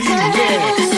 be there.